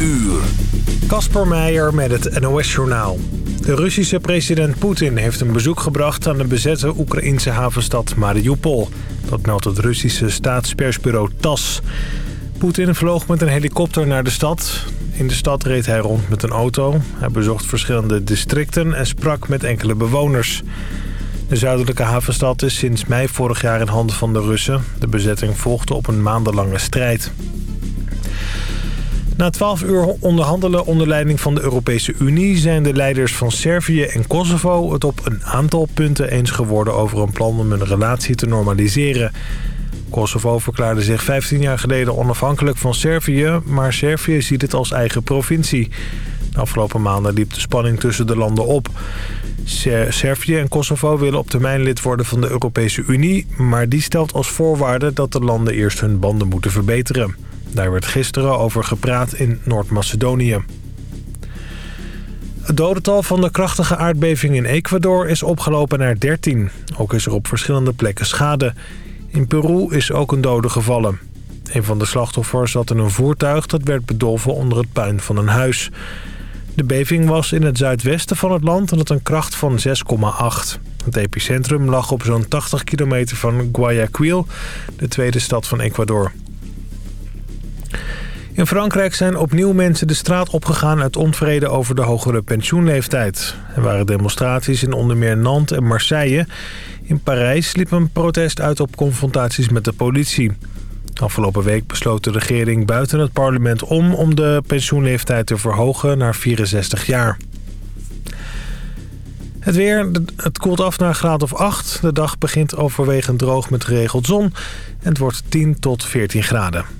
uur. Kasper Meijer met het NOS-journaal. De Russische president Poetin heeft een bezoek gebracht aan de bezette Oekraïnse havenstad Mariupol. Dat meldt het Russische staatspersbureau TAS. Poetin vloog met een helikopter naar de stad. In de stad reed hij rond met een auto. Hij bezocht verschillende districten en sprak met enkele bewoners. De zuidelijke havenstad is sinds mei vorig jaar in handen van de Russen. De bezetting volgde op een maandenlange strijd. Na twaalf uur onderhandelen onder leiding van de Europese Unie... zijn de leiders van Servië en Kosovo het op een aantal punten eens geworden... over een plan om hun relatie te normaliseren. Kosovo verklaarde zich 15 jaar geleden onafhankelijk van Servië... maar Servië ziet het als eigen provincie. De afgelopen maanden liep de spanning tussen de landen op. Servië en Kosovo willen op termijn lid worden van de Europese Unie... maar die stelt als voorwaarde dat de landen eerst hun banden moeten verbeteren. Daar werd gisteren over gepraat in Noord-Macedonië. Het dodental van de krachtige aardbeving in Ecuador is opgelopen naar 13. Ook is er op verschillende plekken schade. In Peru is ook een dode gevallen. Een van de slachtoffers zat in een voertuig dat werd bedolven onder het puin van een huis. De beving was in het zuidwesten van het land en had een kracht van 6,8. Het epicentrum lag op zo'n 80 kilometer van Guayaquil, de tweede stad van Ecuador. In Frankrijk zijn opnieuw mensen de straat opgegaan uit onvrede over de hogere pensioenleeftijd. Er waren demonstraties in onder meer Nantes en Marseille. In Parijs liep een protest uit op confrontaties met de politie. Afgelopen week besloot de regering buiten het parlement om... om de pensioenleeftijd te verhogen naar 64 jaar. Het weer, het koelt af naar een graad of 8. De dag begint overwegend droog met geregeld zon. En het wordt 10 tot 14 graden.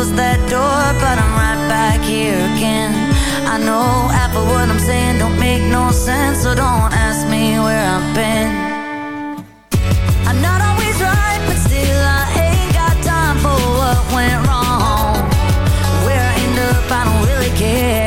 close that door, but I'm right back here again. I know half of what I'm saying don't make no sense, so don't ask me where I've been. I'm not always right, but still I ain't got time for what went wrong. Where I end up, I don't really care.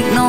no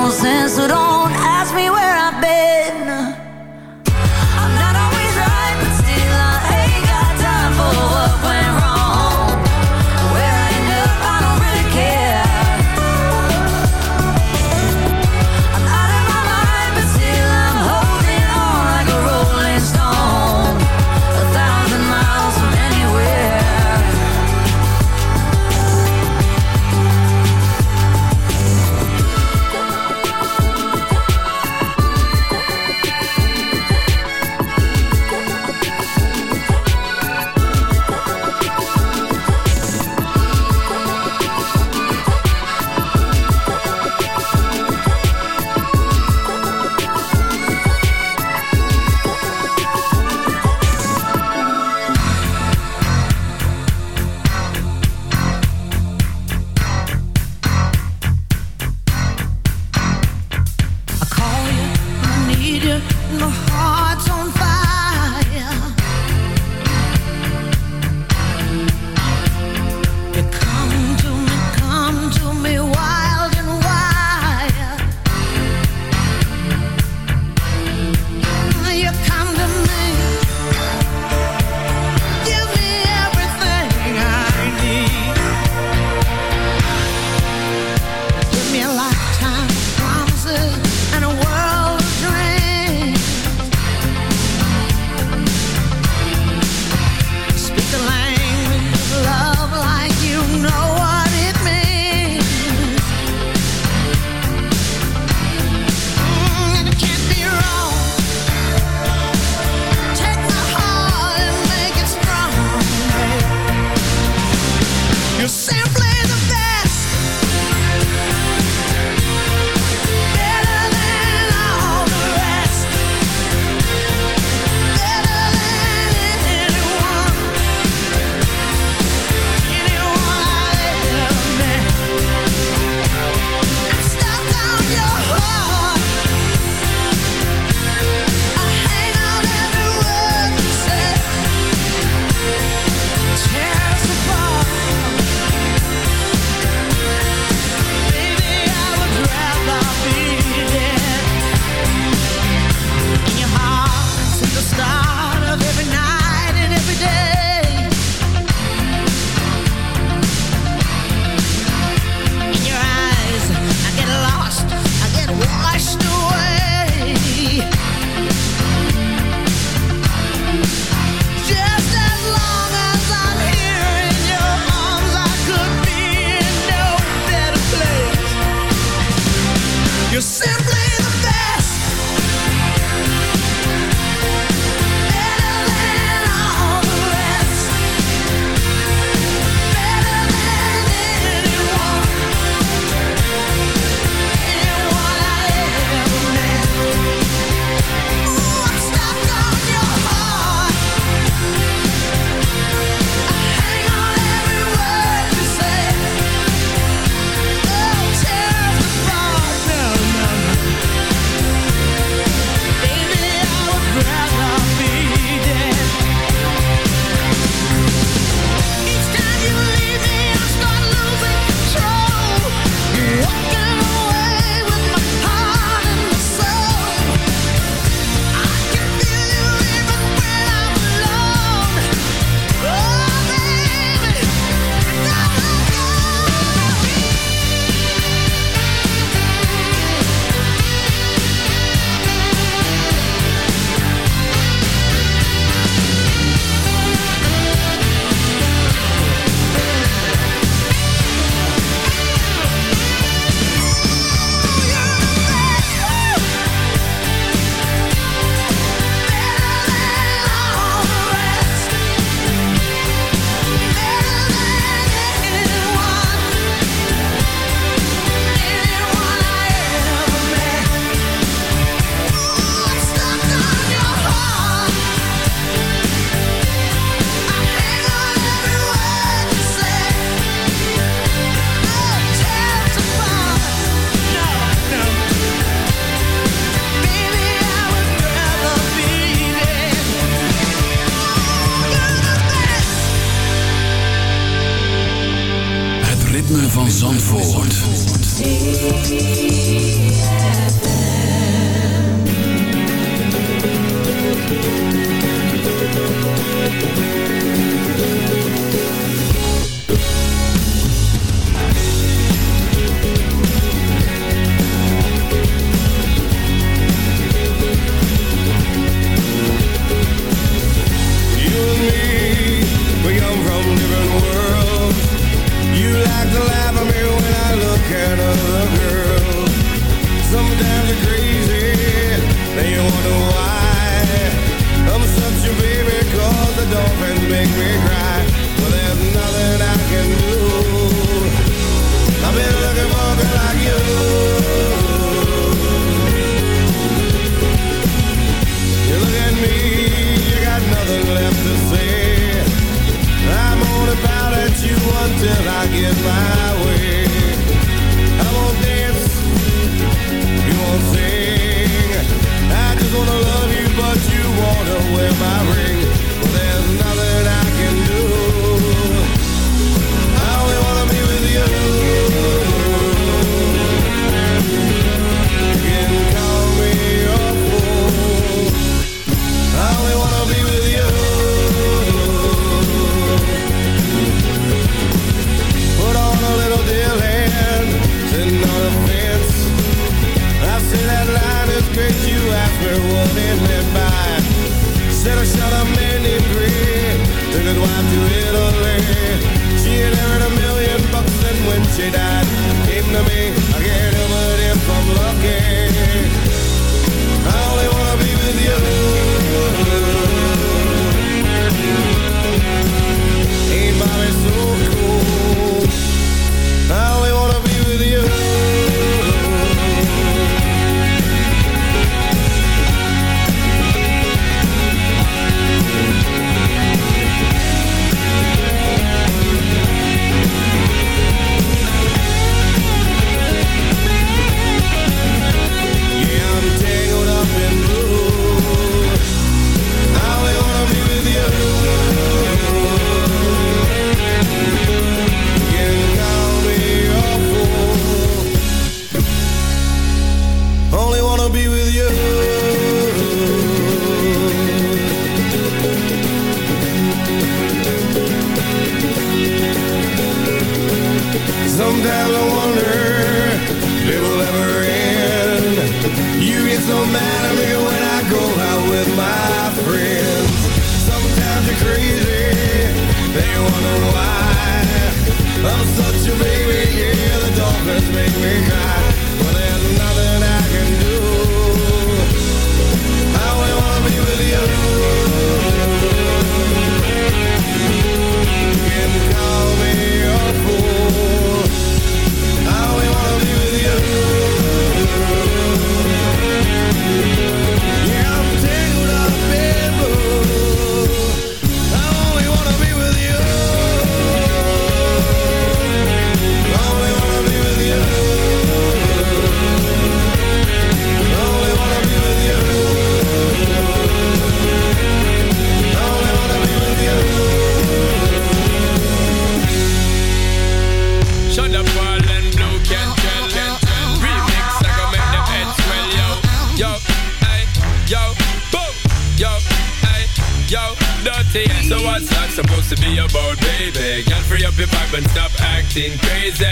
dirty so what's that supposed to be about, baby? Girl, free up your vibe and stop acting crazy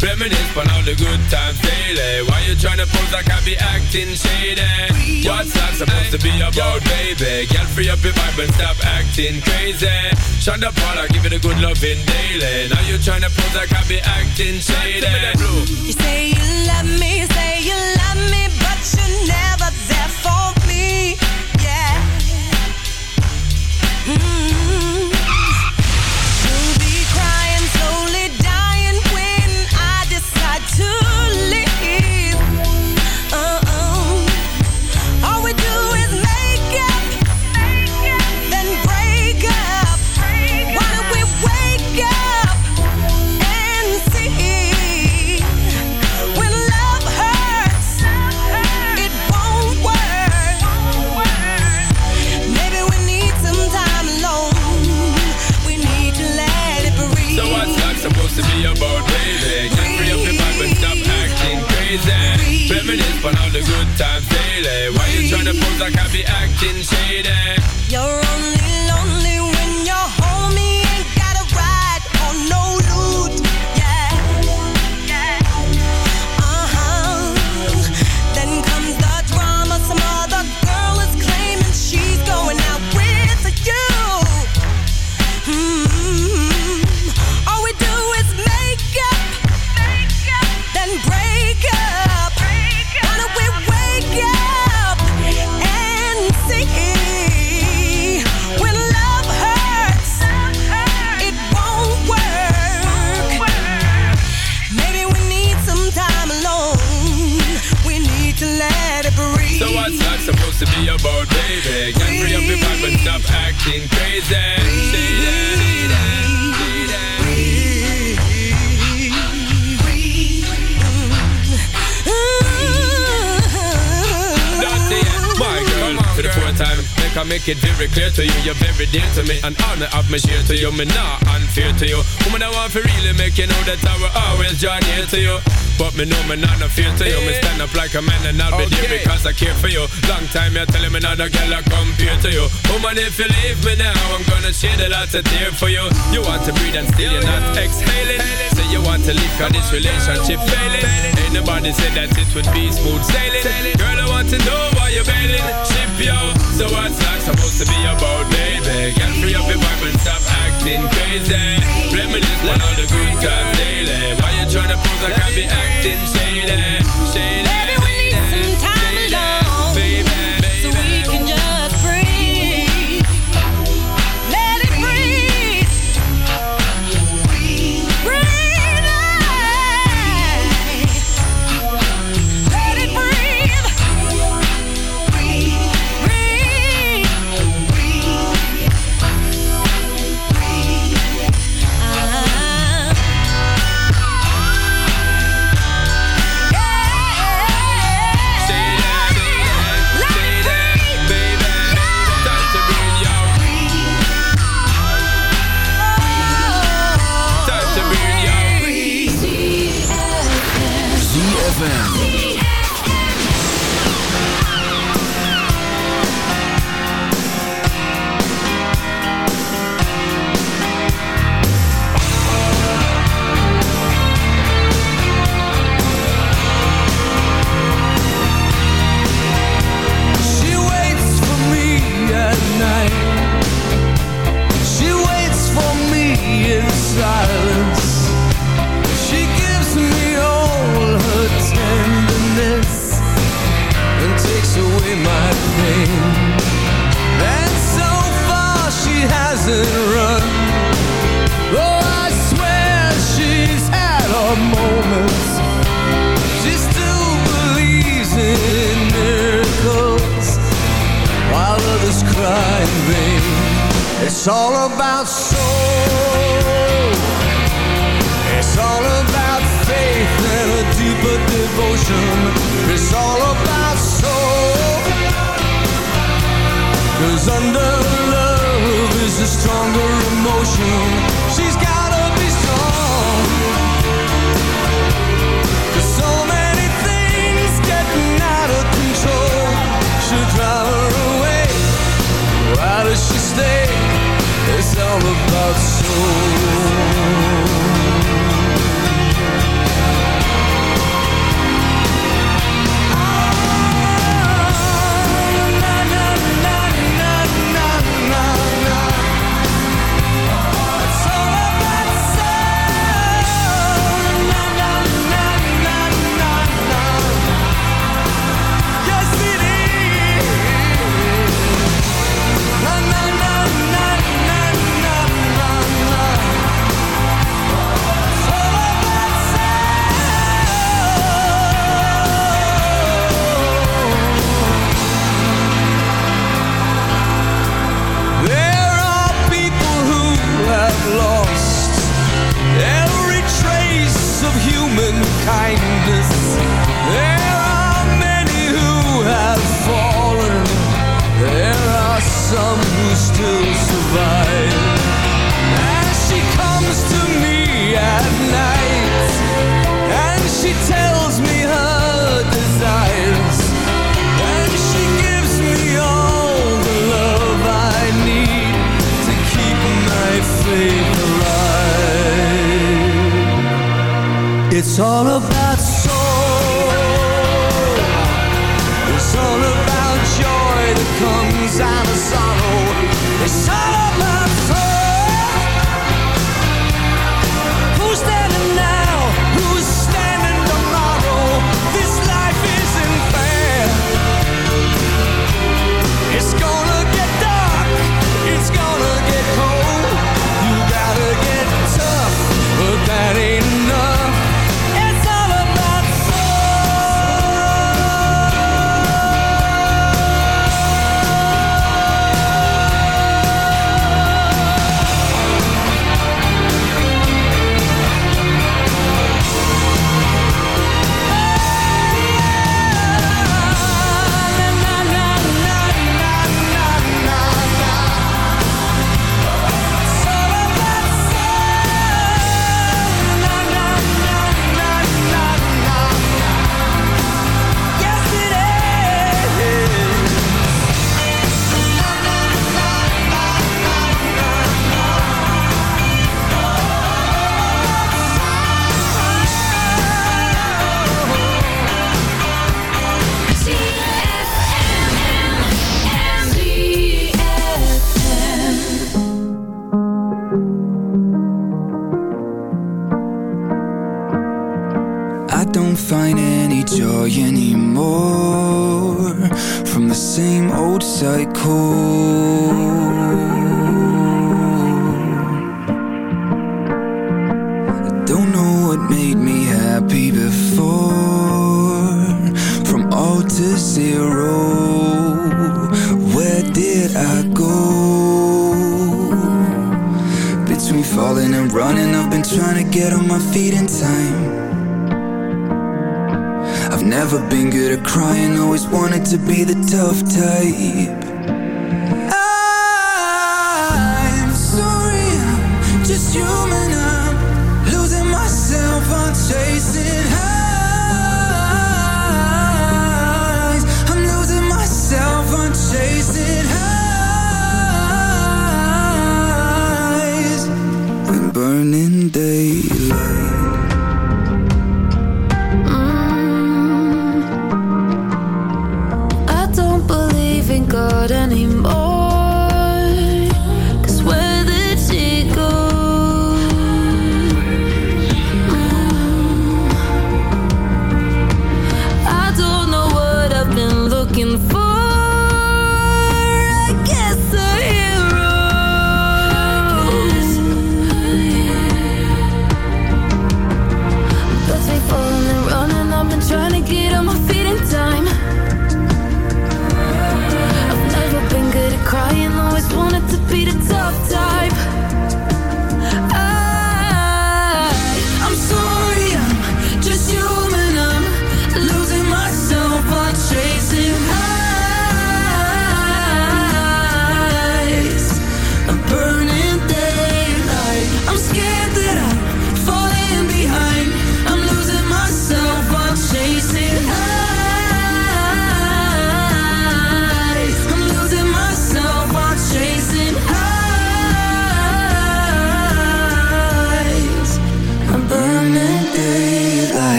Reminisce on all the good times daily Why you trying to pose like I be acting shady? What's that supposed to be about, baby? Girl, free up your vibe and stop acting crazy Shonda Paul, I give you the good loving daily Now you trying to pose like I be acting shady You say you love me, say be acting shady? You're So what's life supposed to be about, baby? Get free up your vibe and stop acting crazy. My girl, for the fourth time. Make I make it very clear to you, you're very dear to me. An honor of me share to you, me not unfair to you. Woman, I want to really make you know that I will always join here to you. But me know me not no fear to you. Me eh. stand up like a man and I'll be there because I care for you. Long time you're telling me not a girl I compare to you. Woman, if you leave me now, I'm gonna shed a lot of tears for you. You want to breathe and still you're not exhaling. Say you want to leave cause this relationship failing. Ain't nobody said that it would be smooth sailing. Girl, I want to know why you're bailing. Ship yo. So what's life supposed to be about, baby? Get free up your vibe and stop acting crazy. Reminisce on all the good times daily. Why you pose like I be acting shady? Shady. Baby, we need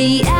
The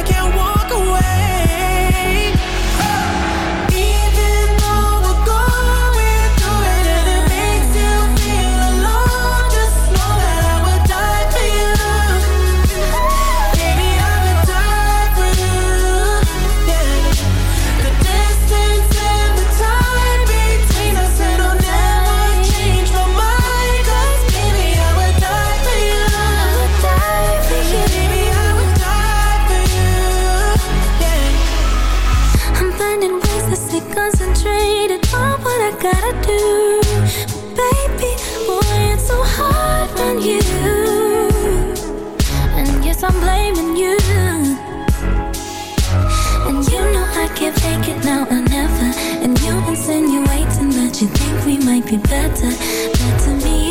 now or never. And you insinuating that you think we might be better. Better me